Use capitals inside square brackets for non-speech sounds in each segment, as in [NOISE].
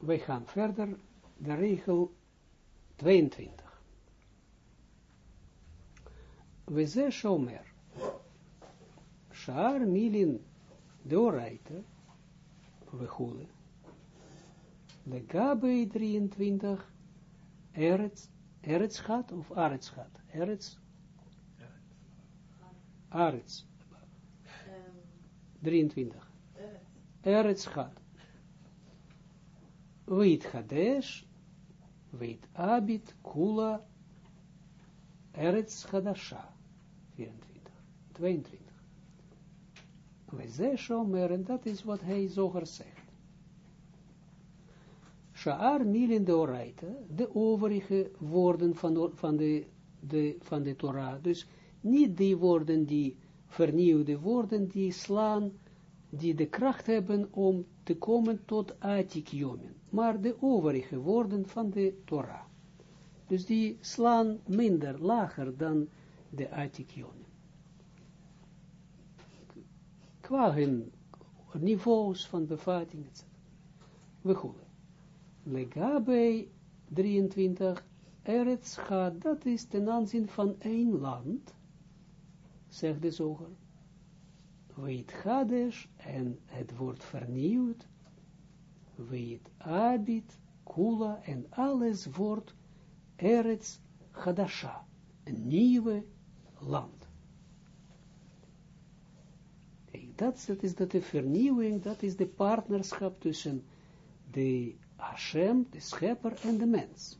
wij gaan verder, de regel 22. We ze shomer. Shaar milin deoraite. We goede. De gabe 23. Eretz. Eretz gaat of arets gaat? Eretz. Arets. 23. Eretz gaat. Weet Hadesh, weet Abit, Kula, Eretz Hadasha, 24, 22. We zeggen Shomer, en dat is wat hij zoger zegt. Sha'ar milin de oraita, de overige woorden van van de, de, van de Torah, dus niet die woorden die vernieuwde woorden, die slaan, die de kracht hebben om te komen tot Atik Yomen maar de overige woorden van de Torah. Dus die slaan minder, lager dan de Atikionen. Qua hun niveaus van bevatting, etc. We goeden. Legabe 23, Eretz gaat, dat is ten aanzien van één land, zegt de zoger. Weet Hades, en het wordt vernieuwd, weet Abit, Kula en alles wordt Eretz Hadasha, een nieuwe land. Dat, is dat de vernieuwing, dat is de partnerschap tussen de Hashem, de schepper en de mens.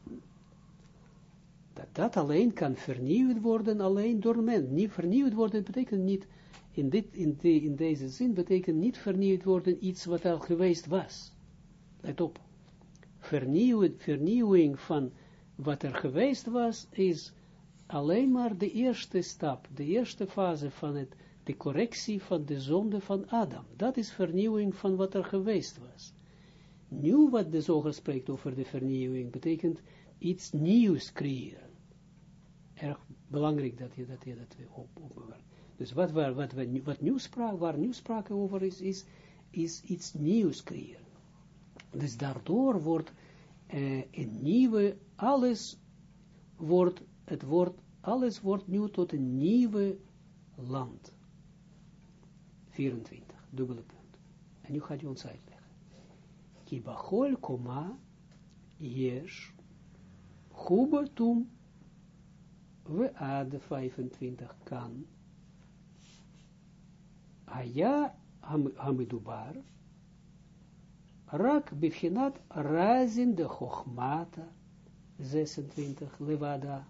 Dat dat alleen kan vernieuwd worden, alleen door mens. Niet vernieuwd worden betekent niet, in, dit, in, de, in deze zin betekent niet vernieuwd worden iets wat al geweest was let op, vernieuwing van wat er geweest was, is alleen maar de eerste stap, de eerste fase van het, de correctie van de zonde van Adam. Dat is vernieuwing van wat er geweest was. Nu wat de zoger spreekt over de vernieuwing, betekent iets nieuws creëren. Erg belangrijk dat je dat, je dat op, opbewaart. Dus wat, wat, wat, wat nieuw spraak, waar nieuw sprake over is, is, is iets nieuws creëren. Dus daardoor wordt uh, een nieuwe, alles wordt, het wordt, alles wordt nu tot een nieuwe land. 24, dubbele punt. En nu gaat hij ons uitleggen. Kibachol koma yesh hubatum we ad 25 kan haya hamidubar Rak bifhinat razin de chochmata, 26, levada.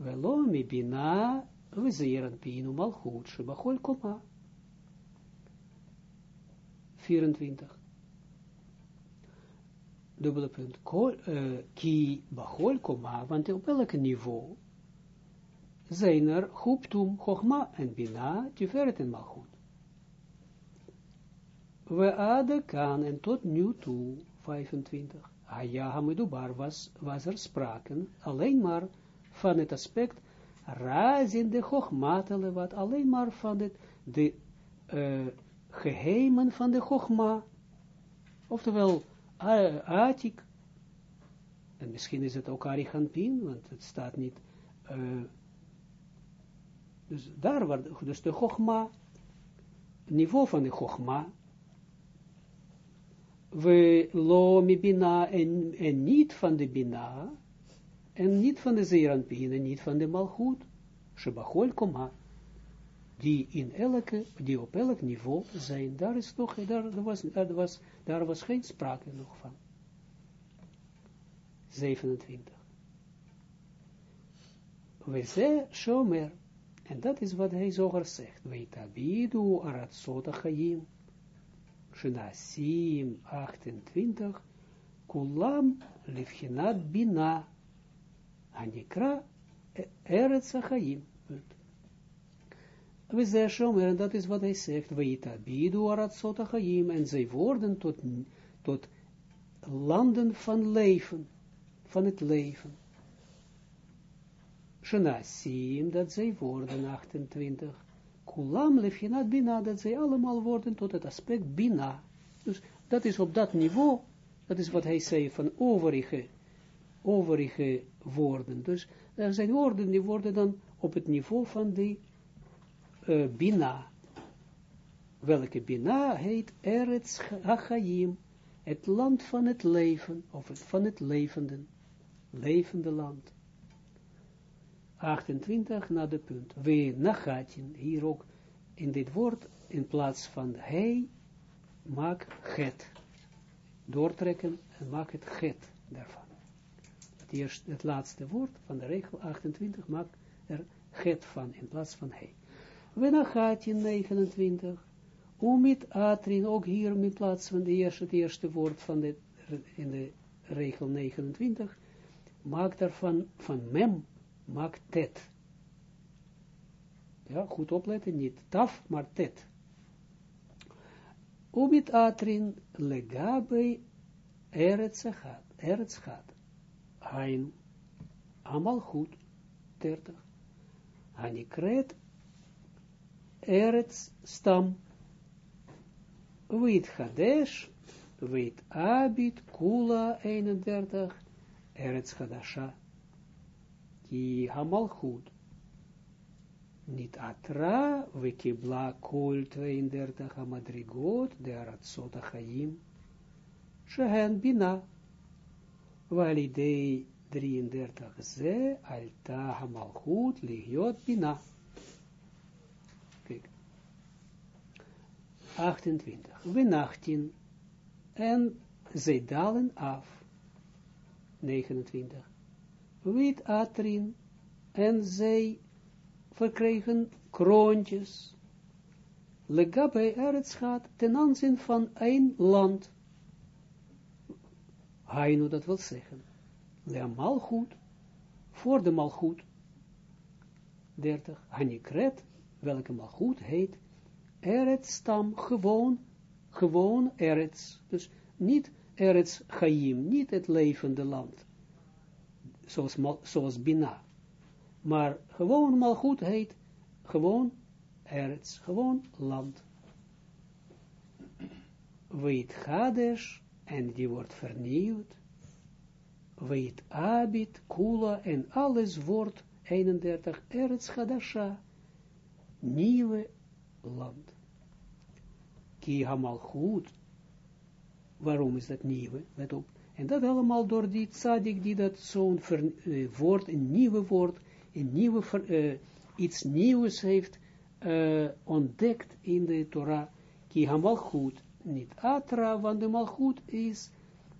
Velo mi bina, viziran pinu malchut, shebachol koma. 24. Dubbele punt. ki bachol koma, want op welk niveau zijn er huptum, chochma en bina, tiferet en malchut we ade kan en tot nu toe, 25. Aya hamidubar was, was er spraken, alleen maar van het aspect razin de chogmatele, wat alleen maar van het, de uh, geheimen van de chogma, oftewel uh, atik, en misschien is het ook Arichampin, want het staat niet, uh, dus daar waar, dus de chogma, niveau van de chogma, we lo mi bina en, en niet van de bina, en niet van de zeeranpien, en niet van de malchut, shebachol koma, die in elke, die op elk niveau zijn, daar is toch, daar, was, daar, was, daar was geen sprake nog van. 27. We ze shomer, en dat is wat hij zoger zegt, we tabidu aratsot achayim, Shinasim 28, Kulam Levchinat Bina, Anikra Eretz Achaim. We zeggen, en dat is wat hij zegt, Weita Bidu Aratzot Achaim, en zij worden tot, tot landen van leven, van het leven. Shinasim, dat zij worden 28, kulam lefhinat bina, dat zij allemaal worden tot het aspect bina. Dus dat is op dat niveau, Dat is wat hij zei van overige, overige woorden. Dus er zijn woorden die worden dan op het niveau van die uh, Bina. Welke Bina heet Eretz Hachayim, het land van het leven, of het, van het levenden, levende land. 28 naar de punt. We nachatin, hier ook in dit woord, in plaats van hij, maak het. Doortrekken en maak het het daarvan. Het, eerste, het laatste woord van de regel 28 maakt er het van in plaats van hij. We nachatin 29. Umit atrin, ook hier in plaats van de eerste, het eerste woord van de, in de regel 29, maakt daarvan van mem maakt tet. Ja, goed opletten, niet taf, maar tet. Ubit atrin legabe eretz gaat, eretz gaat. Hain, allemaal goed, 30. Hanikret, eretz stam. Wit Hadesh, wit Abit, Kula 31, Eretz Hadasha ki hamalchut. Niet atra, we kibla kol 32 hamadrigot, de aratsot achaim, shehen bina, validei 33 ze, alta hamalchut, ligiot bina. Kijk. 28. We nachtin, en zij dalen af. 29 wit atrin, en zij verkregen kroontjes. Legabe Eretz gaat ten aanzien van een land. Hainu dat wil zeggen. Le malgoed, voor de malgoed. 30. Hanikret, welke malgoed heet, Eretz stam, gewoon, gewoon Eretz. Dus niet Eretz Chaim, niet het levende land zoals, zoals Bina. Maar gewoon Malchut heet gewoon Erets, gewoon land. Weet Hades, en die wordt vernieuwd. Weet Abit, Kula, en alles wordt 31 Erets Hadasha, nieuwe land. Ki Hamalchut, waarom is dat nieuwe? Let op. En dat allemaal door die tzadik die dat zo'n uh, woord, een nieuwe woord, een nieuwe, uh, iets nieuws heeft uh, ontdekt in de Torah. Ki goed, niet atra, want de malchut is,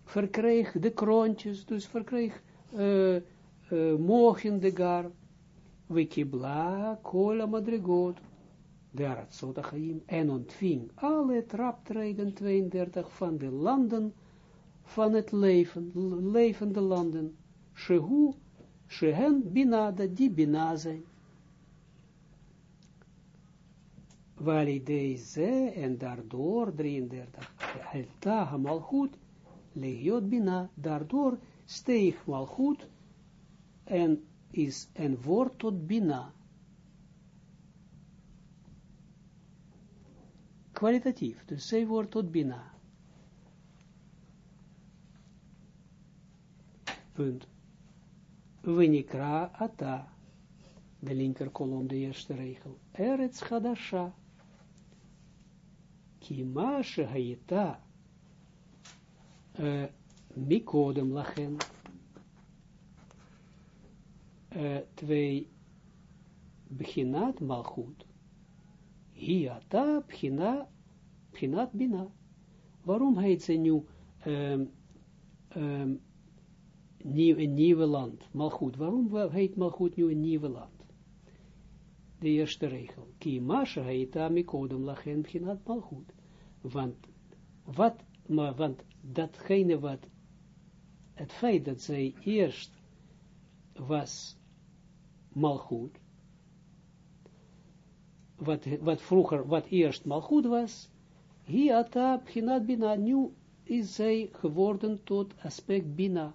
verkreeg de kroontjes, dus verkreeg uh, uh, mogen de gar, wikibla, kola madrigot, de en ontving alle traptreden 32 van de landen, van het leven, levende landen, shehu, shehen bina, dat die bina zijn. deze en daardoor 33, helta malchut, legiot bina, daardoor steeg malchut en is een woord tot bina. Kwalitatief, dus zij wordt tot bina. Punt. Wenikra ata, de linker kolom, de eerste regel. Eretz chadasha. Kima shehayita. Uh, mikodem lachen. Uh, twee, beginat malchut. Hiata, bchina, bchinat bina. Waarom heet ze nu um, um, nieuw, een nieuwe land. Malchut. Waarom heet Malchut nu een nieuwe land? De eerste regel. Ki masha heet amikodem lachen bchinat Malchut. Want, wat, maar, want datgene wat, het feit dat zij eerst was Malchut, wat, wat vroeger, wat eerst Malchut was, hiata bchinat bina, nu is zij geworden tot aspect bina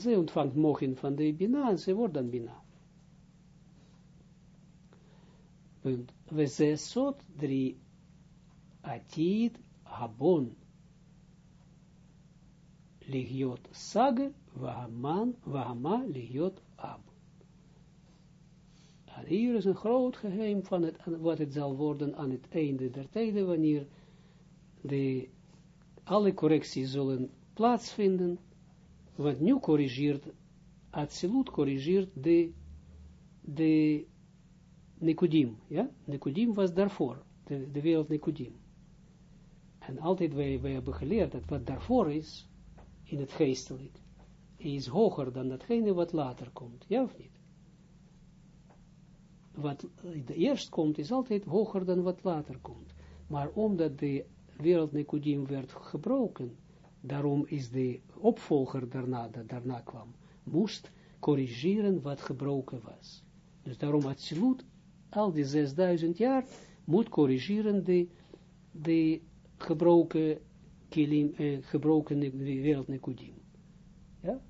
zij ontvangt mogen van de Bina en ze wordt dan Bina. Punt. We zesot drie atid habon ligiot sage, wahaman, wahama ligiot ab. En hier is een groot geheim van het, wat het zal worden aan het einde der tijden, wanneer de, alle correcties zullen plaatsvinden, want nu corrigeert, absoluut corrigeert de, de Nicodim, ja, Nicodim was daarvoor, de, de wereld Nicodim. En altijd wij, wij hebben geleerd dat wat daarvoor is, in het geestelijk, is hoger dan datgene wat later komt, ja of niet? Wat eerst komt, is altijd hoger dan wat later komt. Maar omdat de wereld Nicodim werd gebroken, daarom is de opvolger daarna, dat daarna kwam, moest corrigeren wat gebroken was. Dus daarom absoluut, al die 6000 jaar, moet corrigeren de, de gebroken kilim, eh, gebroken wereld Nekudim. Ja?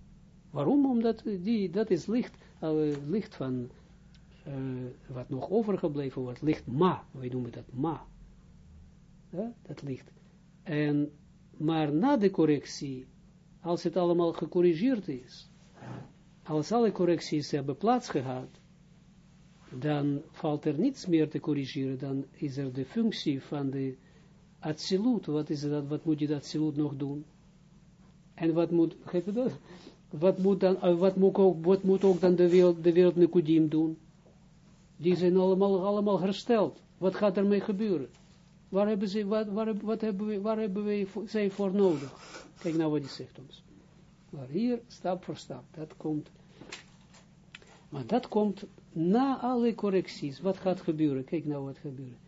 Waarom? Omdat die, dat is licht, uh, licht van, uh, wat nog overgebleven wordt, licht ma, wij noemen dat ma. Dat licht. En, maar na de correctie, als het allemaal gecorrigeerd is, als alle correcties hebben plaatsgehad, dan valt er niets meer te corrigeren, dan is er de functie van de Atsilut, wat is dat, wat moet je dat Atsilut nog doen? En wat moet? [LAUGHS] Wat moet dan, eh, wat moet ook, wat moet ook dan de wereld, de doen? Die zijn allemaal, allemaal hersteld. Wat gaat ermee gebeuren? Waar hebben ze, wat, wat hebben we, waar hebben we zij voor nodig? Kijk nou wat hij zegt ons. Maar hier, stap voor stap, dat komt. Maar dat komt na alle correcties. Wat gaat gebeuren? Kijk nou wat gebeurt.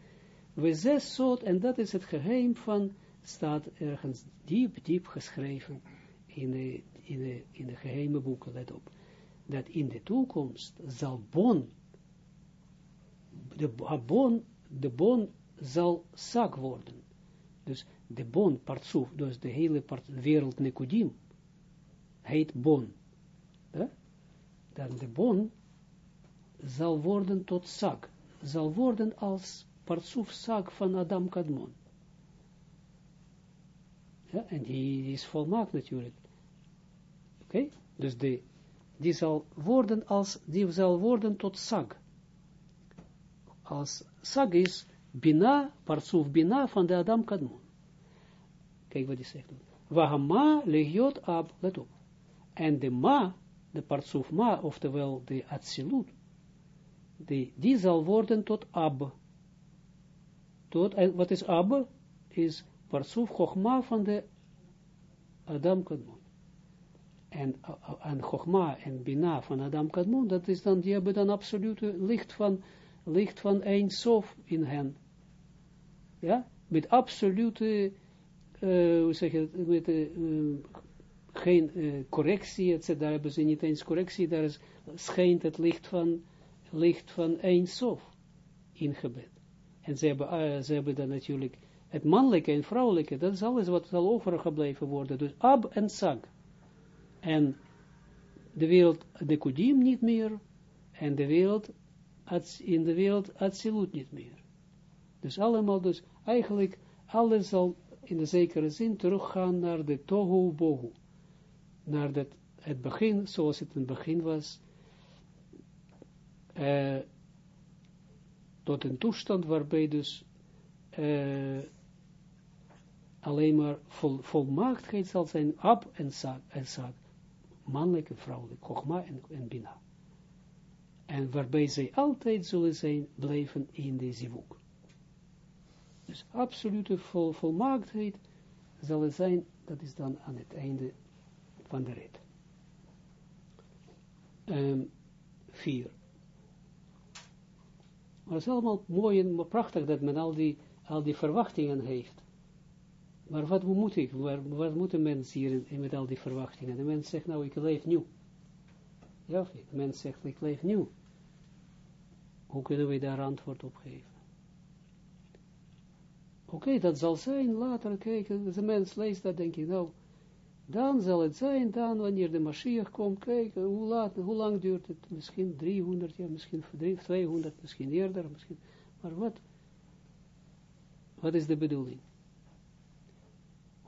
We zes soort, en dat is het geheim van, staat ergens diep, diep geschreven in de, in de, in de geheime boeken, let op, dat in de toekomst zal bon, de bon, de bon zal zak worden. Dus de bon, partsoef, dus de hele part, wereld Nekudim, heet bon. Dan de bon zal worden tot zak, zal worden als partsuf zak van Adam Kadmon. Ja, en die is volmaakt natuurlijk. Oké, dus de, die zal worden als, die zal worden tot sag. Als sag is bina, partsuf bina van de Adam Kadmon. Kijk wat hij zegt. Wahama legiot ab, let op. En de ma, de partsuf ma, oftewel de atsilut, die, die zal worden tot ab tot, en wat is Abba? Is Parsuf Chogma van de Adam Kadmon. En, en Chogma en Bina van Adam Kadmon, dat is dan, die hebben dan absolute licht van, licht van een sof in hen. Ja, met absolute, uh, hoe zeg je het, met uh, geen uh, correctie, etc. Daar hebben ze niet eens correctie, daar is, schijnt het licht van, licht van in gebed. En ze hebben, ze hebben dan natuurlijk het mannelijke en vrouwelijke, dat is alles wat zal overgebleven worden. Dus ab en sag. En de wereld, de kudim niet meer, en de wereld, in de wereld absoluut niet meer. Dus allemaal, dus eigenlijk, alles zal in de zekere zin teruggaan naar de tohu bohu. Naar dat, het begin, zoals het in het begin was, uh, tot een toestand waarbij dus uh, alleen maar vol, volmaaktheid zal zijn, ab en zaak, en zaak mannelijk en vrouwelijk, chogma en, en bina. En waarbij zij altijd zullen zijn, blijven in de zivuk. Dus absolute vol, volmaaktheid zal het zijn, dat is dan aan het einde van de rit. Um, vier. Maar het is allemaal mooi en prachtig dat men al die, al die verwachtingen heeft. Maar wat moet ik, wat moet een mens hier met al die verwachtingen? De mens zegt, nou, ik leef nieuw. Ja of? De mens zegt, ik leef nieuw. Hoe kunnen we daar antwoord op geven? Oké, dat zal zijn, later kijken, de mens leest dat, denk je, nou, dan zal het zijn, dan wanneer de Mashiach komt, kijken, hoe, laat, hoe lang duurt het? Misschien 300 jaar, misschien 200, misschien eerder, misschien, maar wat? Wat is de bedoeling?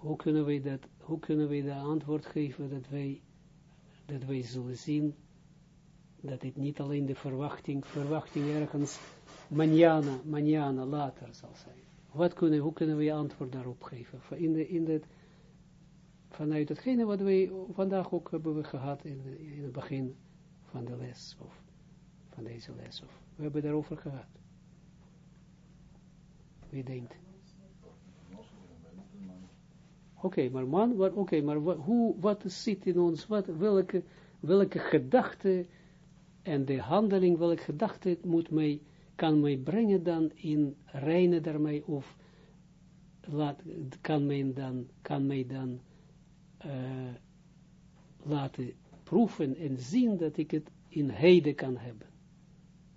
hoe kunnen wij dat, hoe kunnen wij de antwoord geven dat wij, dat wij zullen zien dat dit niet alleen de verwachting, verwachting ergens manjana, manjana later zal zijn. Wat kunnen, hoe kunnen we antwoord daarop geven? In de, vanuit hetgene wat wij vandaag ook hebben we gehad in, in het begin van de les, of van deze les, of we hebben daarover gehad. Wie denkt? Oké, maar man, oké, maar wat, hoe, wat zit in ons, wat, welke, welke gedachte en de handeling, welke gedachte moet mij, kan mij brengen dan in reinen daarmee, of laat, kan mij dan, kan mij dan uh, laten proeven en zien dat ik het in heden kan hebben.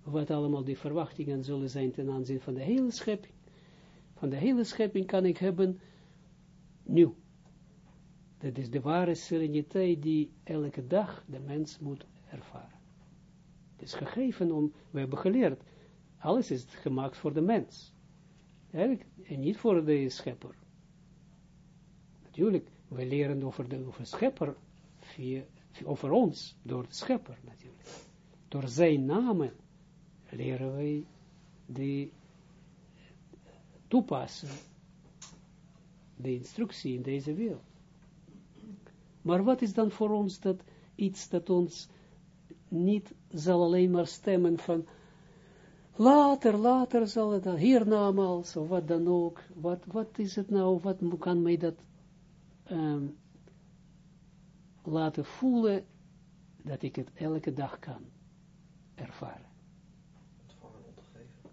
Wat allemaal die verwachtingen zullen zijn ten aanzien van de hele schepping. Van de hele schepping kan ik hebben nu. Dat is de ware sereniteit die elke dag de mens moet ervaren. Het is gegeven om, we hebben geleerd, alles is gemaakt voor de mens. En niet voor de schepper. Natuurlijk, we leren over de schepper, over ons, door de schepper natuurlijk. Door zijn namen leren wij de toepassen, de instructie in deze wereld. Maar wat is dan voor ons dat iets dat ons niet zal alleen maar stemmen van later, later zal het dan, hiernamaals, of wat dan ook, wat, wat is het nou, wat kan mij dat um, laten voelen, dat ik het elke dag kan ervaren. Ontvangen om te geven.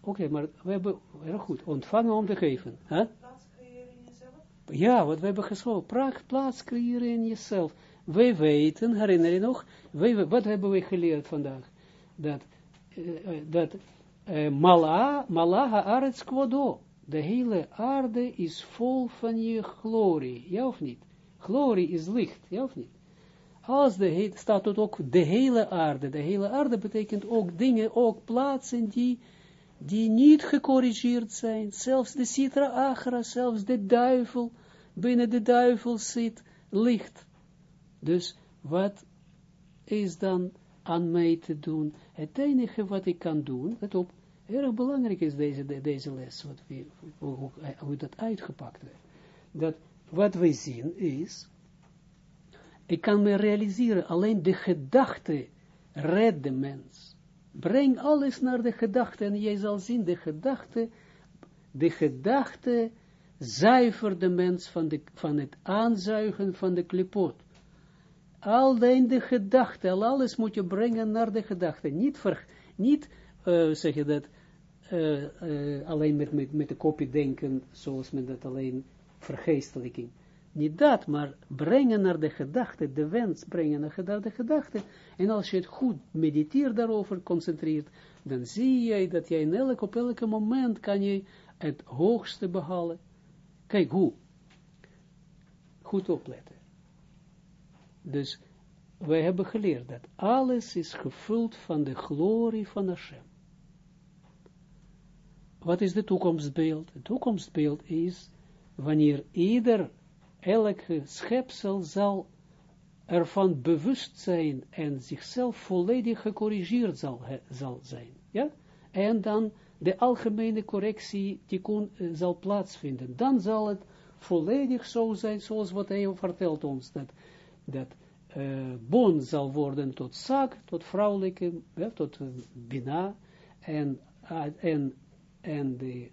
Oké, maar we hebben, heel goed, ontvangen om te geven. Huh? Plaats creëren in jezelf? Ja, wat we hebben gesproken, plaats creëren in jezelf. Wij weten, herinner je nog, wij, wat hebben we geleerd vandaag? Dat, dat Mala, Malaha Arets Quodo, de hele aarde is vol van je glorie, ja of niet? Glorie is licht, ja of niet? Als de, staat het ook de hele aarde, de hele aarde betekent ook dingen, ook plaatsen die, die niet gecorrigeerd zijn, zelfs de Sitra Agra, zelfs de duivel, binnen de duivel zit licht. Dus wat is dan aan mij te doen? Het enige wat ik kan doen, let op, erg belangrijk is deze, deze les, wat we, hoe, dat uitgepakt werd. Dat wat wij zien is, ik kan me realiseren, alleen de gedachte redt de mens. Breng alles naar de gedachte en jij zal zien, de gedachte, de gedachte zuivert de mens van, de, van het aanzuigen van de klipot. Al de gedachte, al alles moet je brengen naar de gedachte. Niet, ver, niet uh, zeg je dat, uh, uh, alleen met, met, met de kopje denken, zoals men dat alleen vergeestelijking. Niet dat, maar brengen naar de gedachte, de wens brengen naar de gedachte. En als je het goed mediteert daarover, concentreert, dan zie je dat jij in elk, op elk moment kan je het hoogste behalen. Kijk hoe. Goed opletten. Dus wij hebben geleerd dat alles is gevuld van de glorie van Hashem. Wat is de toekomstbeeld? Het toekomstbeeld is wanneer ieder, elke schepsel zal ervan bewust zijn en zichzelf volledig gecorrigeerd zal, zal zijn. Ja? En dan de algemene correctie die uh, zal plaatsvinden. Dan zal het volledig zo zijn zoals wat hij vertelt ons. Dat, dat uh, zal worden tot zak, tot vrouwelijke, tot uh, bina. En, en, en de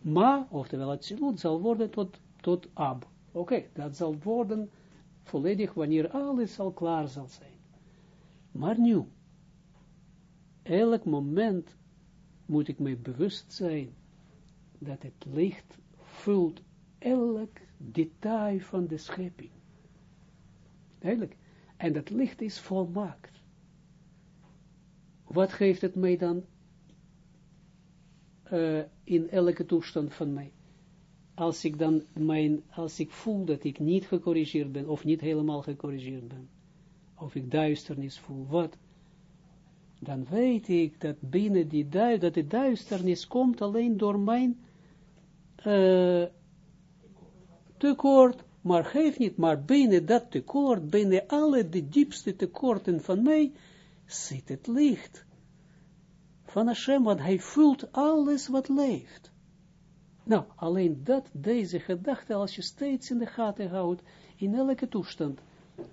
ma, oftewel het zal worden tot, tot ab. Oké, okay, dat zal worden volledig wanneer alles al klaar zal zijn. Maar nu, elk moment moet ik mij bewust zijn dat het licht vult elk detail van de schepping. Eigenlijk. En dat licht is volmaakt. Wat geeft het mij dan uh, in elke toestand van mij? Als ik dan mijn, als ik voel dat ik niet gecorrigeerd ben, of niet helemaal gecorrigeerd ben, of ik duisternis voel, wat? Dan weet ik dat binnen die duisternis, dat de duisternis komt alleen door mijn uh, tekort, maar geef niet, maar binnen dat tekort, binnen alle de diepste tekorten van mij, zit het licht van Hashem, want hij voelt alles wat leeft. Nou, alleen dat, deze gedachte, als je steeds in de gaten houdt, in elke toestand,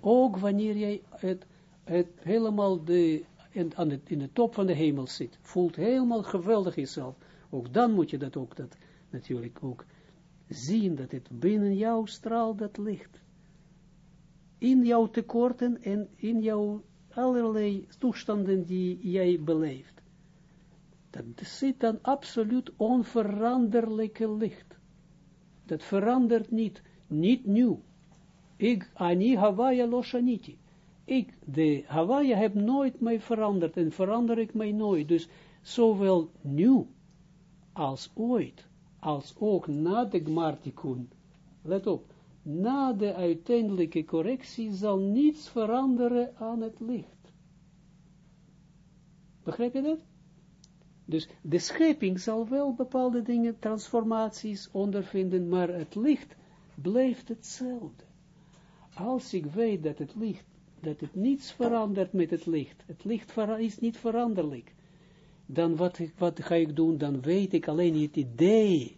ook wanneer jij het, het helemaal de, in, aan in de top van de hemel zit, voelt helemaal geweldig jezelf, ook dan moet je dat ook, dat natuurlijk ook zien, dat het binnen jou straalt dat licht. In jouw tekorten en in jouw allerlei toestanden die jij beleeft dat zit dan absoluut onveranderlijke licht. Dat verandert niet, niet nieuw. Ik, ani Hawaii loshaniti. Ik, de Hawaii, heb nooit mij veranderd en verander ik mij nooit. Dus zowel nieuw als ooit, als ook na de Gmartikun. Let op, na de uiteindelijke correctie zal niets veranderen aan het licht. Begrijp je dat? Dus de schepping zal wel bepaalde dingen, transformaties ondervinden, maar het licht blijft hetzelfde. Als ik weet dat het licht, dat het niets verandert met het licht, het licht is niet veranderlijk, dan wat, wat ga ik doen? Dan weet ik alleen het idee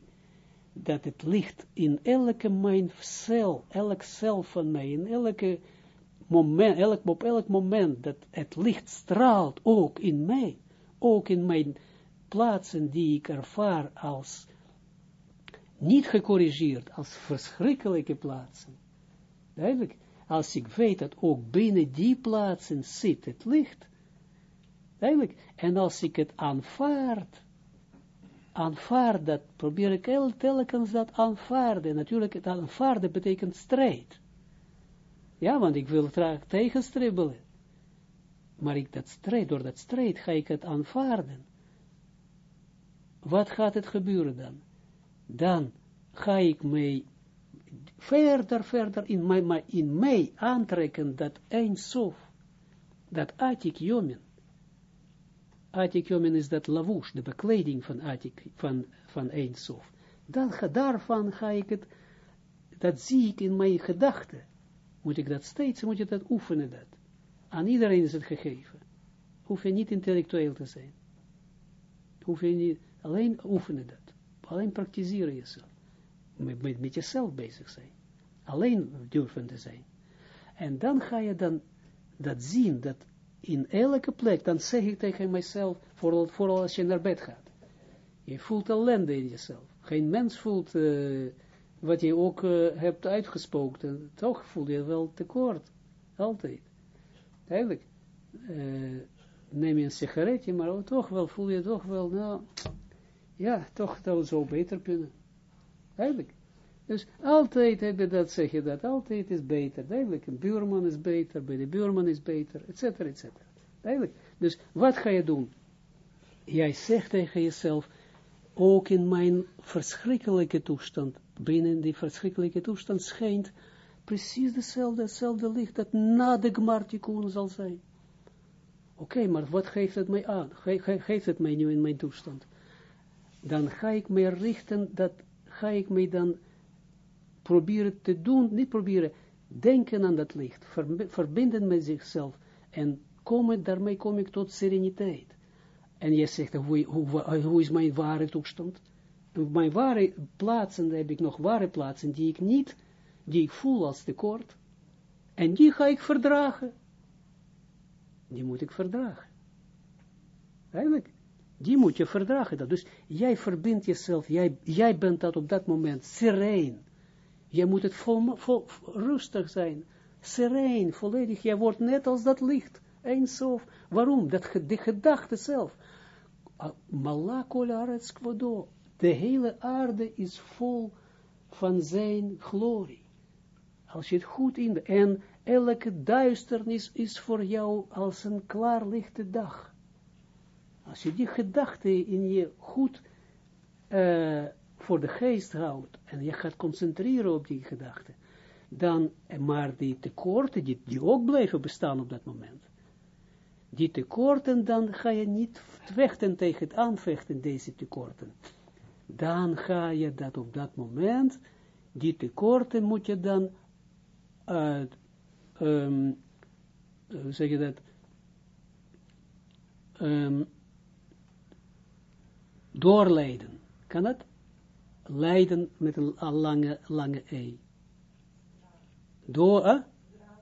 dat het licht in elke mijn cel, elk cel van mij, in elke moment, elk, op elk moment dat het licht straalt, ook in mij, ook in mijn plaatsen die ik ervaar als niet gecorrigeerd, als verschrikkelijke plaatsen. Als ik weet dat ook binnen die plaatsen zit het licht, duidelijk, en als ik het aanvaard, aanvaard dat, probeer ik telkens dat aanvaarden, natuurlijk het aanvaarden betekent strijd, ja, want ik wil graag tegenstribbelen, maar ik dat strijd, door dat strijd ga ik het aanvaarden, wat gaat het gebeuren dan? Dan ga ik mij verder, verder in mij, in mij aantrekken dat eindsof, dat Atik Jomen. Atik Jomen is dat lavouche, de bekleding van Atik, van, van eindsof. Dan, daarvan ga ik het, dat zie ik in mijn gedachten. Moet ik dat steeds, moet je dat oefenen dat. Aan iedereen is het gegeven. Hoef je niet intellectueel te zijn. Hoef je niet, Alleen oefenen dat. Alleen praktiseren jezelf. Met, met, met jezelf bezig zijn. Alleen durven te zijn. En dan ga je dan dat zien, dat in elke plek, dan zeg ik tegen mijzelf, vooral, vooral als je naar bed gaat. Je voelt ellende in jezelf. Geen mens voelt uh, wat je ook uh, hebt uitgespookt. En toch voel je wel tekort. Altijd. Eigenlijk. Uh, neem je een sigaretje, maar toch wel voel je toch wel, nou, ja, toch dat zou beter kunnen. Eigenlijk. Dus altijd heb je dat, zeg je dat, altijd is beter. Eigenlijk, een buurman is beter, bij de buurman is beter, et cetera, et cetera. Eigenlijk. Dus wat ga je doen? Jij zegt tegen jezelf, ook in mijn verschrikkelijke toestand, binnen die verschrikkelijke toestand schijnt precies hetzelfde licht dat na de zal zijn. Oké, maar wat geeft het mij aan? Ge geeft het mij nu in mijn toestand? dan ga ik mij richten, dat ga ik mij dan proberen te doen, niet proberen, denken aan dat licht, verbinden met zichzelf, en komen, daarmee kom ik tot sereniteit. En je zegt, hoe, hoe, hoe is mijn ware toestand? Mijn ware plaatsen, heb ik nog ware plaatsen, die ik niet, die ik voel als tekort, en die ga ik verdragen. Die moet ik verdragen. Eigenlijk. Die moet je verdragen. Dat. Dus jij verbindt jezelf, jij, jij bent dat op dat moment sereen. Jij moet het vol, rustig zijn, sereen, volledig. Jij wordt net als dat licht, eindsof. Waarom? Dat, de gedachte zelf. Malakolarets kwado. De hele aarde is vol van zijn glorie. Als je het goed in... En elke duisternis is voor jou als een klaarlichte dag. Als je die gedachte in je goed uh, voor de geest houdt, en je gaat concentreren op die gedachte, dan, maar die tekorten, die, die ook blijven bestaan op dat moment, die tekorten, dan ga je niet vechten tegen het aanvechten, deze tekorten. Dan ga je dat op dat moment die tekorten moet je dan, uh, hoe zeg je dat, um, doorleiden. Kan dat? Leiden met een lange, lange E. Door, uh,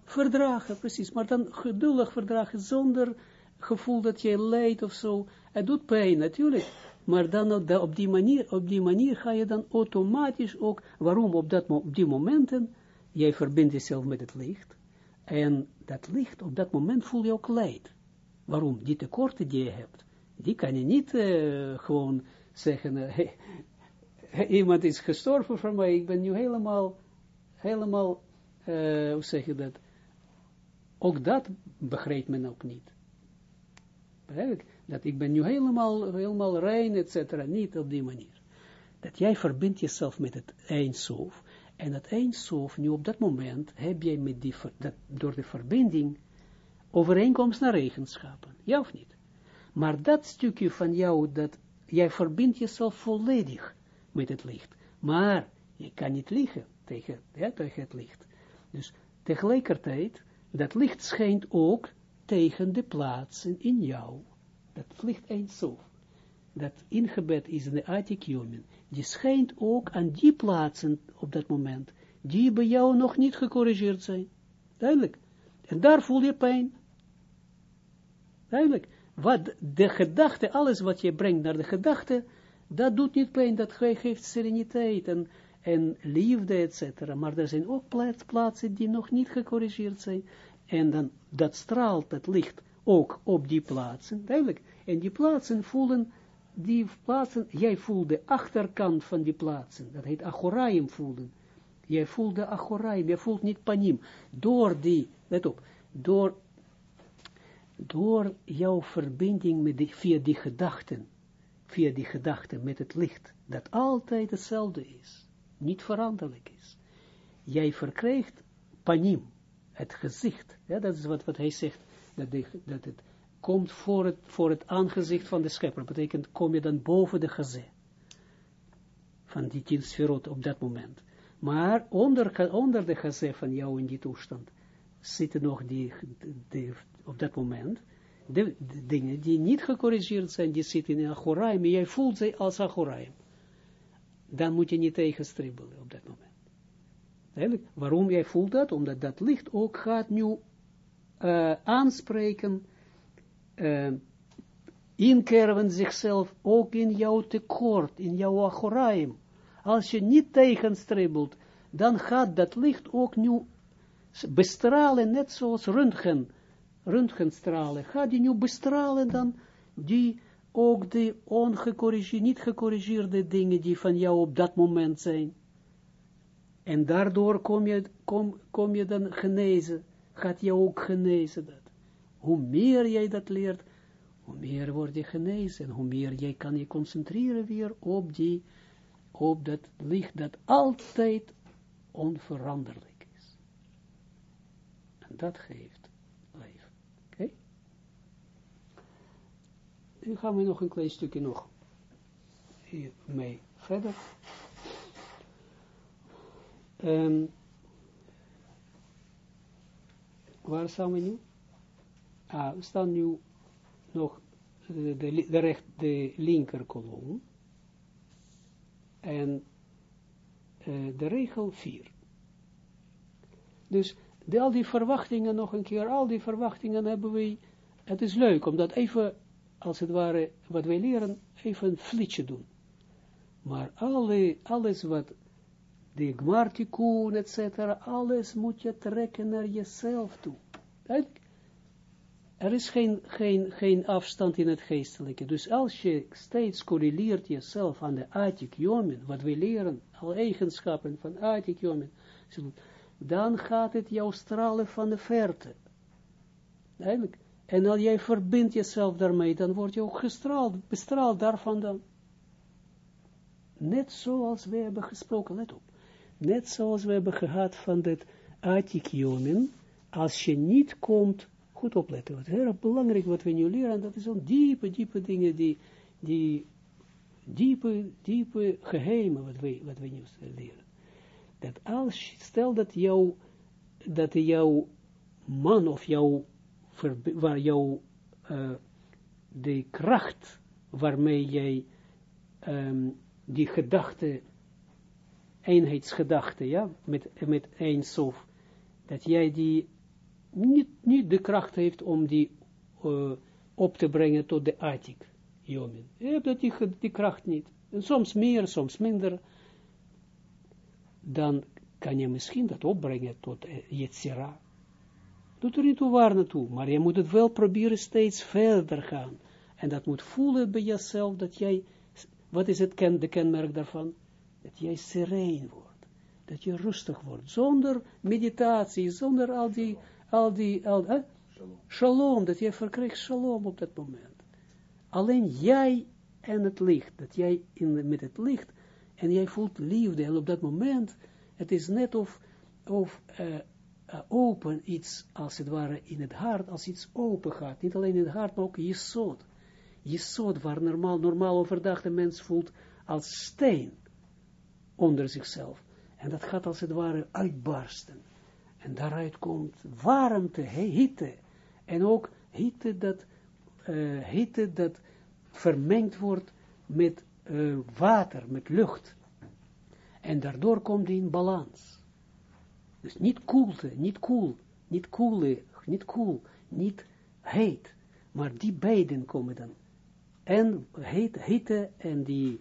verdragen, precies. Maar dan geduldig verdragen zonder gevoel dat je leidt of zo. Het doet pijn, natuurlijk. Maar dan op die manier, op die manier ga je dan automatisch ook, waarom op, dat, op die momenten, jij verbindt jezelf met het licht. En dat licht, op dat moment voel je ook leid. Waarom? Die tekorten die je hebt, die kan je niet uh, gewoon zeggen, [LAUGHS] uh, iemand is gestorven voor mij, ik ben nu helemaal, helemaal, uh, hoe zeg je dat, ook dat begrijpt men ook niet. Begrijp Dat ik ben nu helemaal, helemaal rein, et cetera. Niet op die manier. Dat jij verbindt jezelf met het eindsof. En het eindsof, nu op dat moment, heb jij met die, dat, door de verbinding overeenkomst naar eigenschappen. Ja of niet? Maar dat stukje van jou, dat jij verbindt jezelf volledig met het licht. Maar je kan niet liegen tegen, het licht. Dus tegelijkertijd dat licht schijnt ook tegen de plaatsen in jou. Dat licht zo. Dat ingebed is in de Atikyomen. Die schijnt ook aan die plaatsen op dat moment, die bij jou nog niet gecorrigeerd zijn. Duidelijk. En daar voel je pijn. Duidelijk. Wat de gedachte, alles wat je brengt naar de gedachte, dat doet niet pijn, dat geeft sereniteit en en liefde, etc. Maar er zijn ook plaatsen die nog niet gecorrigeerd zijn. En dan, dat straalt het licht ook op die plaatsen, duidelijk. En die plaatsen voelen, die plaatsen, jij voelt de achterkant van die plaatsen. Dat heet achoraim voelen. Jij voelt de achoraim, jij voelt niet panim. Door die, let op, door, door jouw verbinding met die, via die gedachten, via die gedachten met het licht, dat altijd hetzelfde is niet veranderlijk is. Jij verkrijgt panim, het gezicht. Dat is wat, wat hij zegt, dat, dat het komt voor het, voor het aangezicht van de schepper. betekent, kom je dan boven de geze. Van die tien sferot op dat moment. Maar onder, onder de geze van jou in die toestand zitten nog die, die op dat moment, de, dingen die niet gecorrigeerd zijn, die zitten in Achoraim, en jij voelt ze als Achoraim dan moet je niet tegenstribbelen op dat moment. Eigenlijk, waarom jij voelt dat? Omdat dat licht ook gaat nu aanspreken, uh, inkerven zichzelf ook in jouw tekort, in jouw achoraim. Als je niet tegenstribbelt, dan gaat dat licht ook nu bestralen, net zoals röntgen, röntgenstralen, gaat die nu bestralen dan die ook de ongecorrigeerde, niet gecorrigeerde dingen die van jou op dat moment zijn. En daardoor kom je, kom, kom je dan genezen, gaat jou ook genezen dat. Hoe meer jij dat leert, hoe meer word je genezen, en hoe meer jij kan je concentreren weer op die, op dat licht dat altijd onveranderlijk is. En dat geeft Nu gaan we nog een klein stukje nog mee verder. Um, waar staan we nu? Ah, we staan nu nog de, de, de, recht, de linker kolom. En uh, de regel 4. Dus de, al die verwachtingen nog een keer, al die verwachtingen hebben we, het is leuk om dat even als het ware, wat wij leren, even een flitsje doen. Maar alle, alles wat, de gmartikun, et cetera, alles moet je trekken naar jezelf toe. Er is geen, geen, geen afstand in het geestelijke. Dus als je steeds correleert jezelf aan de Atik wat we leren, alle eigenschappen van Atik Jomen, dan gaat het jou stralen van de verte. Eigenlijk, en als jij verbindt jezelf daarmee, dan word je ook gestraald, bestraald daarvan dan. Net zoals we hebben gesproken, let op. Net zoals we hebben gehad van dit atikiomen, als je niet komt, goed opletten, wat heel belangrijk wat we nu leren, dat is zo'n diepe, diepe dingen, die, die diepe, diepe geheimen wat we, wat we nu leren. dat als, stel dat jou, dat jouw man of jouw, waar jouw, uh, de kracht waarmee jij um, die gedachte, eenheidsgedachte, ja, met, met sof, dat jij die niet, niet de kracht heeft om die uh, op te brengen tot de atik, jomen. Je hebt dat die, die kracht niet. En soms meer, soms minder. Dan kan je misschien dat opbrengen tot uh, Yetzira. Doet er niet toe waar naartoe, maar je moet het wel proberen steeds verder gaan. En dat moet voelen bij jezelf, dat jij, wat is het ken, de kenmerk daarvan? Dat jij sereen wordt. Dat je rustig wordt, zonder meditatie, zonder al die, al die, al, hè? Shalom. dat jij verkrijgt shalom op dat moment. Alleen jij en het licht, dat jij in, met het licht, en jij voelt liefde, en op dat moment, het is net of, of uh, open iets, als het ware, in het hart, als iets open gaat, niet alleen in het hart, maar ook je soort. Je soort waar normaal, normaal overdag de mens voelt als steen onder zichzelf. En dat gaat als het ware uitbarsten. En daaruit komt warmte, hitte. En ook hitte dat, uh, hitte dat vermengd wordt met uh, water, met lucht. En daardoor komt die in balans. Dus niet koelte, niet koel, niet koele, niet koel, niet heet. Maar die beiden komen dan. En heet, hitte en die,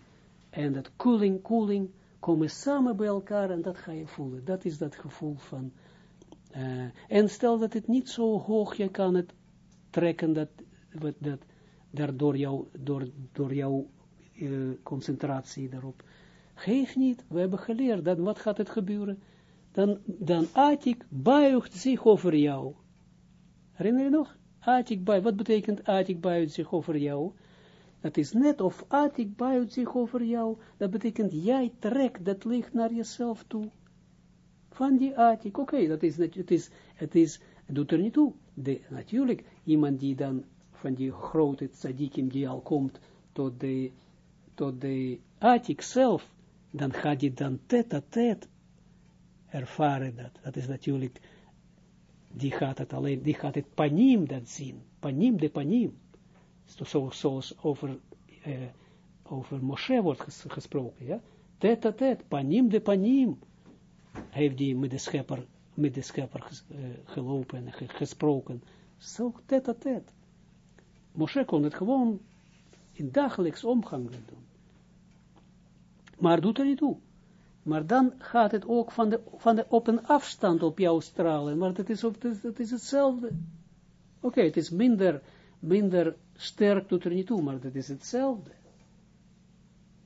en dat koeling, koeling, komen samen bij elkaar en dat ga je voelen. Dat is dat gevoel van, en stel dat het niet zo hoog, je kan het trekken, dat, dat, daardoor jou, door, door jouw uh, concentratie daarop. Geef niet, we hebben geleerd, dan wat gaat het gebeuren? Dan, dan Atik buigt zich over jou. Herinner je nog? Atik buigt, wat betekent Atik buigt zich over jou? Dat is net of Atik buigt zich over jou, dat betekent jij trekt dat licht naar jezelf toe. Van die Atik, oké, okay, dat is, het is, het is, doet er niet toe. De, natuurlijk, iemand die dan van die grote tzadikim die al komt tot de, tot de Atik zelf, dan gaat hij dan tet a tet ervaren dat. Dat is natuurlijk, die gaat het alleen, die gaat het panim dat zien. Panim de panim. Zoals, over, uh, over Moshe wordt ges, gesproken, ja. Tet a tet, panim de panim. Heeft die met de schepper, met de schepper ges, uh, gelopen en gesproken. Zo tet a tet. Moshe kon het gewoon in dagelijks omgang doen. Maar doet er niet toe. Maar dan gaat het ook van de, van de op een afstand op jou stralen. Maar dat is, dat is hetzelfde. Oké, het is minder, minder sterk, doet er niet toe, maar dat is hetzelfde.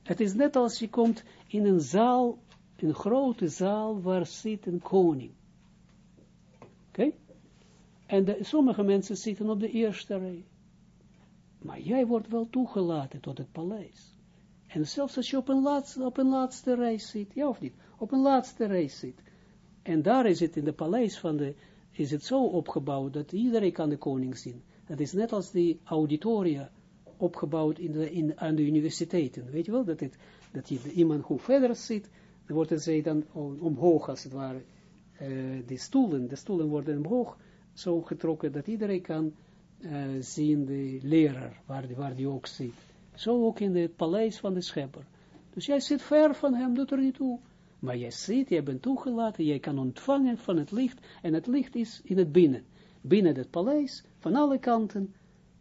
Het is net als je komt in een zaal, een grote zaal, waar zit een koning. Oké? En sommige mensen zitten op de eerste rij. Maar jij wordt wel toegelaten tot het paleis. En zelfs als je op een laatste, op een laatste reis zit, ja of niet, op een laatste reis zit. En daar is het in de paleis van de, is het zo opgebouwd dat iedereen kan de koning zien. Dat is net als die auditoria opgebouwd in de, in, aan de universiteiten. Weet je wel, dat, het, dat je, iemand hoe verder zit, dan wordt het dan omhoog als het ware. Uh, de stoelen, de stoelen worden omhoog zo getrokken dat iedereen kan uh, zien de leraar, waar die, waar die ook zit. Zo ook in het paleis van de schepper. Dus jij zit ver van hem, doet er niet toe. Maar jij zit, jij bent toegelaten, jij kan ontvangen van het licht. En het licht is in het binnen. Binnen het paleis, van alle kanten,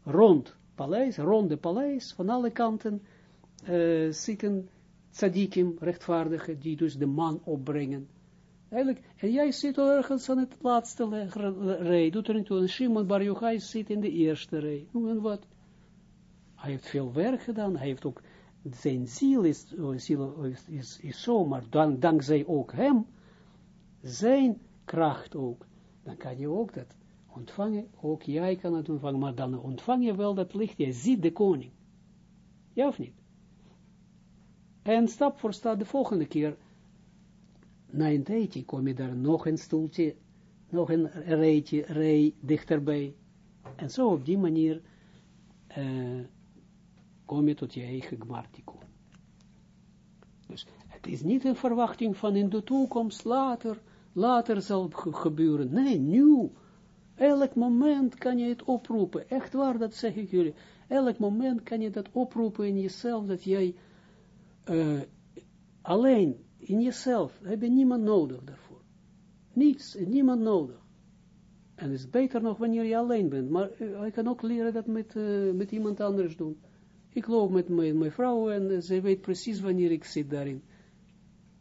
rond paleis, rond de paleis, van alle kanten, uh, zitten tzadikim, rechtvaardigen, die dus de man opbrengen. Eigenlijk, en jij zit ergens aan het laatste rij, doet er niet toe. En Shimon Bar Yochai zit in de eerste rij. En wat? Hij heeft veel werk gedaan, hij heeft ook, zijn ziel is, ziel is, is, is zo, maar dan, dankzij ook hem, zijn kracht ook, dan kan je ook dat ontvangen, ook jij kan het ontvangen, maar dan ontvang je wel dat licht, je ziet de koning. Ja of niet? En stap voor stap de volgende keer, na een tijdje kom je daar nog een stoeltje, nog een rijtje, rij dichterbij. En zo op die manier uh, kom je tot je eigen gmartikun. Dus Het is niet een verwachting van in de toekomst, later, later zal gebeuren. Nee, nu. Elk moment kan je het oproepen. Echt waar, dat zeg ik jullie. Elk moment kan je dat oproepen in jezelf, dat jij uh, alleen in jezelf, heb je niemand nodig daarvoor. Niets, niemand nodig. En het is beter nog wanneer je alleen bent, maar uh, ik kan ook leren dat met, uh, met iemand anders doen. Ik loop met mijn, mijn vrouw en ze weet precies wanneer ik zit daarin.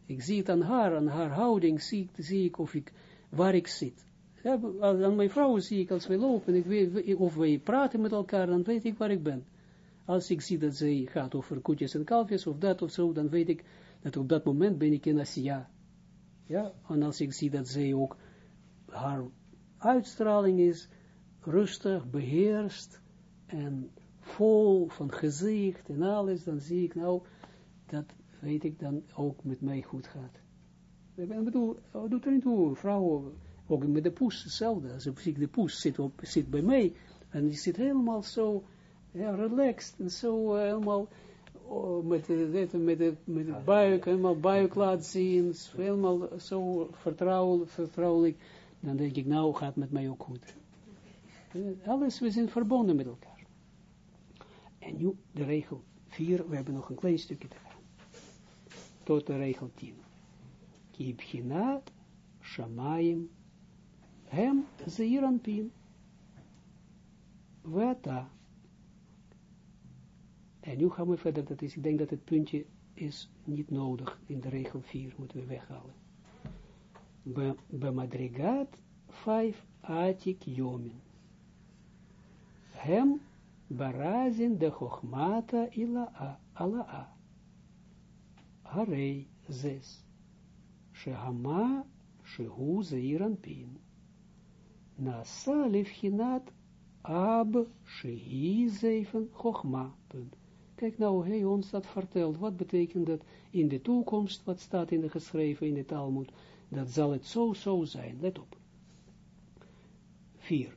Ik zie het aan haar, aan haar houding, zie, zie ik of ik, waar ik zit. Ja, aan mijn vrouw zie ik als wij lopen, ik weet, of wij praten met elkaar, dan weet ik waar ik ben. Als ik zie dat zij gaat over koetjes en kalfjes, of dat of zo, dan weet ik dat op dat moment ben ik in Asia. Ja, en als ik zie dat zij ook haar uitstraling is rustig, beheerst en vol van gezicht en alles, dan zie ik nou dat, weet ik, dan ook met mij goed gaat. Ik bedoel, doet er niet toe, vrouwen, ook met de poes hetzelfde. Als ik de poes zit, op, zit bij mij, en die zit helemaal zo, ja, relaxed, en zo uh, helemaal, oh, met, de, met, met de buik, helemaal buik laat zien, helemaal zo vertrouwelijk, dan denk ik, nou gaat met mij ook goed. Alles, we zijn verbonden met elkaar. En nu de regel 4, we hebben nog een klein stukje te gaan. Tot de regel 10. Kibchinat shamayim hem zeiranpin. Wata. En nu gaan we verder, dat is, ik denk dat het puntje is niet nodig, in de regel 4 moeten we weghalen. Be, madrigat 5 atik yomin. Hem barazin de chochmata ila'a, ala'a. Harei zes. Shehama shehu zeiran pin. Nasa lefchinat ab shehi zeifen chochma. Kijk nou, hij ons dat vertelt. Wat betekent dat in de toekomst? Wat staat in de geschreven in de Talmud? Dat zal het zo, zo zijn. Let op. 4.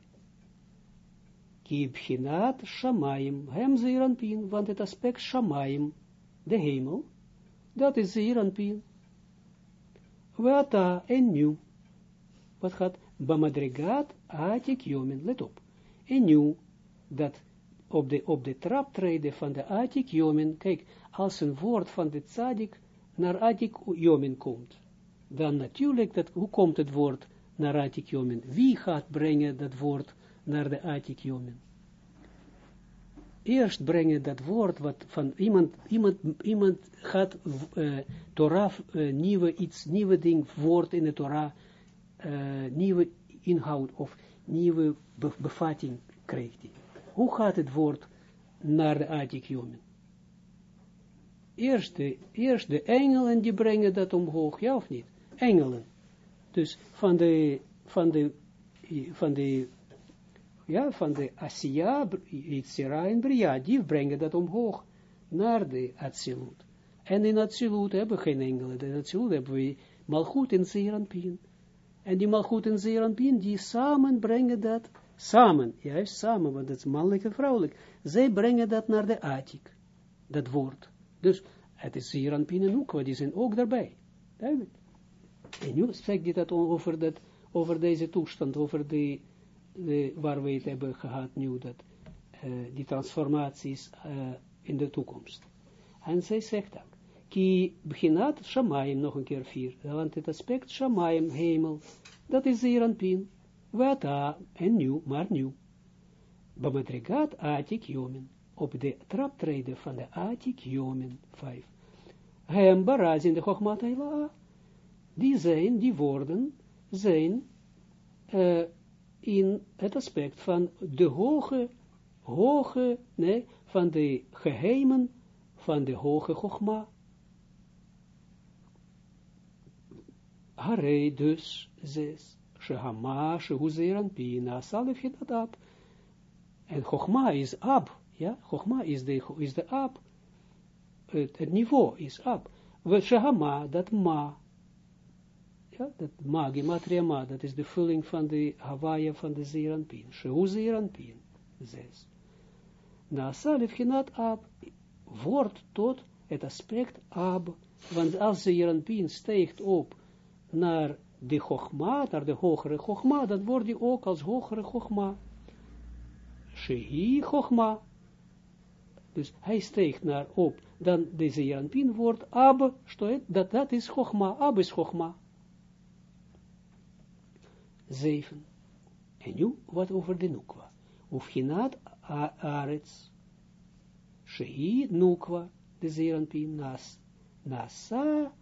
Kibchinat shamayim, hem zeiranpin, want het aspect shamayim, de hemel, dat is zeiranpin. Wata en nu. Wat gaat? Bamadregat atik jomen, let op. En nu, dat op de, op de traptreden van de atik jomen, kijk, als een woord van de tzadik naar atik jomen komt, dan natuurlijk, dat, hoe komt het woord naar atik jomen? Wie gaat brengen dat woord naar de Atikjomen. Eerst brengen dat woord wat van iemand, iemand, iemand gaat uh, Torah, uh, nieuwe iets, nieuwe ding, woord in de Torah, uh, nieuwe inhoud of nieuwe be bevatting krijgt hij. Hoe gaat het woord naar de Atikjomen? Eerst de, eerst de engelen die brengen dat omhoog, ja of niet? Engelen. Dus van de, van de, van de ja, van de Asiya, Yitzira en Bria, die brengen dat omhoog naar de Atsilut. En in Atsilut hebben we geen engelen, in Atsilut hebben we Malchut en Zeranpien. En die Malchut en Zeranpien, die samen brengen dat, samen, juist samen, want dat is mannelijk en vrouwelijk, zij brengen dat naar de Atik, dat woord. Dus het is Zeranpien en Ukwa, die zijn ook daarbij. Duidelijk. En nu spreekt hij dat over, dat, over deze toestand, over de de, waar we het hebben gehad nu, dat, uh, die transformaties uh, in de toekomst. En zij zegt dan, ki beginat shamayim, nog een keer vier, want het aspect shamayim, hemel, dat is zeeranpin, wata, en nu, maar nu. Bamadrigat atik jomen, op de traptreden van de atik jomen, vijf. Hem baraz in de chogmata die zijn, die woorden, zijn, uh, in het aspect van de hoge, hoge, nee, van de geheimen van de hoge Chogma. Harei dus zes. Shehama, Shehuzeran, Pina, Salif, ab. En Chogma is ab, ja, Chogma is de, is de ab. Het, niveau is ab. Shehama, dat ma, ja, dat ma, gematria ma, dat is de vulling van de Hawaii van de Zeranpien. Sheu Zeranpien, zes. Na salif genat ab, wordt tot het aspect ab, want als de Jeranpien steekt op naar de Chogma, naar de hogere Chogma, dan wordt hij ook als hogere Chogma. Shehi Chogma. Dus hij steekt naar op, dan deze Jeranpien wordt Ab, dat, dat is Chogma, Ab is Chogma. 7. En nu wat over de Nukwa. Ufhinat Arets. Shei Nukwa, de Zeranpin, nas, Nasa,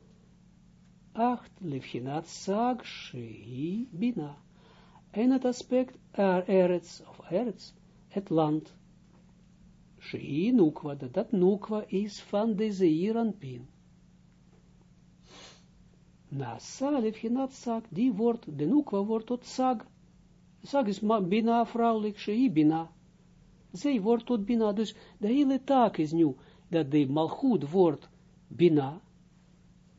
8. Levchinat Sag, Shei Bina. En het aspect Arets, of Arets, het land. Shei Nukwa, dat dat Nukwa is van de Zeranpin. Nasa, Levchinat Sag, die wordt, de Nukwa wordt tot Sag. Sag is Bina vrouwelijk, Shei Bina. Zij wordt tot Bina. Dus de hele taak is nu dat de Malchut wordt Bina.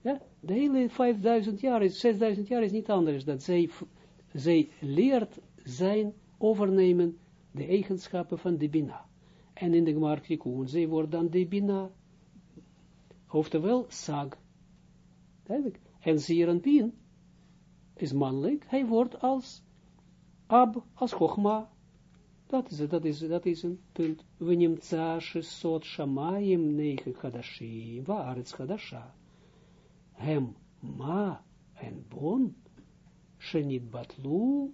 Ja, de hele 5000 jaar is, 6000 jaar is niet anders. Dat zij, zij leert zijn overnemen de eigenschappen van de Bina. En in de Gmartikun, zij wordt dan de Bina. Oftewel, Sag. Duidelijk. En Zeranpien is mannelijk. Hij wordt als Ab, als Chochma dat is, dat is, dat is een punt. We nemen tsa sot shamayim chadashim, waaretz chadasha. Hem ma en bon, shenit batlu,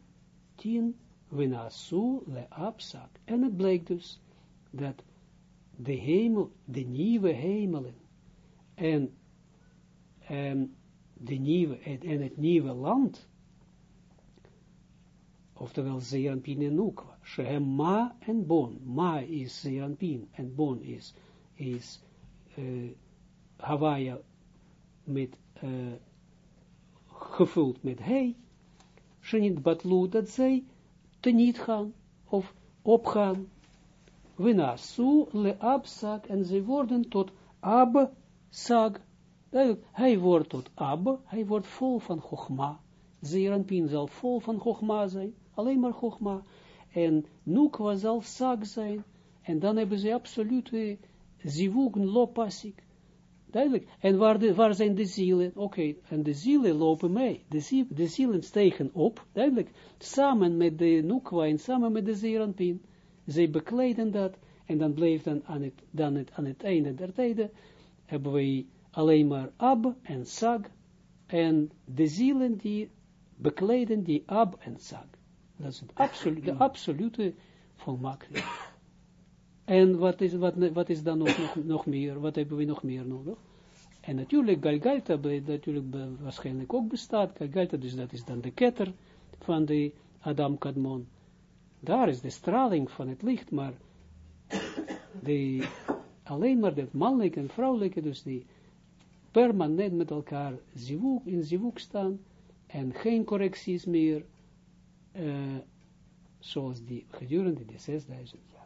tien, venasu le apsak. En het blijkt dus dat de hemel, de nieuwe hemelen en, en, de nieuwe, en het nieuwe land, oftewel Zeranpin en Nukwa, Shehem Ma en Bon. Ma is Zeranpin en Bon is, is uh, Hawaii met, uh, gevuld met hij, Shenit Batlu, dat zij teniet gaan, of opgaan, Winasu le absag, en zij worden tot ab sag. Hij wordt tot ab, hij wordt vol van Chogma. Zeranpin zal vol van Chogma zijn alleen maar Chogma. En Nukwa zal Sag zijn. En dan hebben ze absolute zivugen lopasik. Duidelijk. En waar, de, waar zijn de zielen? Oké, en de zielen lopen mee. De, de zielen stegen op, duidelijk. Samen met de Nukwa en samen met de Zeranpin. Zij bekleden dat. En dan bleef dan aan het, dan het, aan het einde der tijden, hebben we alleen maar Ab en Sag. En de zielen die bekleden die Ab en Sag. Dat is het absolute, de absolute volmaking. En wat is, wat, wat is dan nog, nog, nog meer? Wat hebben we nog meer nodig? En natuurlijk, Galgalta, natuurlijk waarschijnlijk ook bestaat. Galgalta, dus dat is dan de ketter van de Adam Kadmon. Daar is de straling van het licht, maar de, alleen maar de mannelijke en vrouwelijke, dus die permanent met elkaar zivuk, in zivuk staan en geen correcties meer uh, zoals die gedurende die 6000 jaar.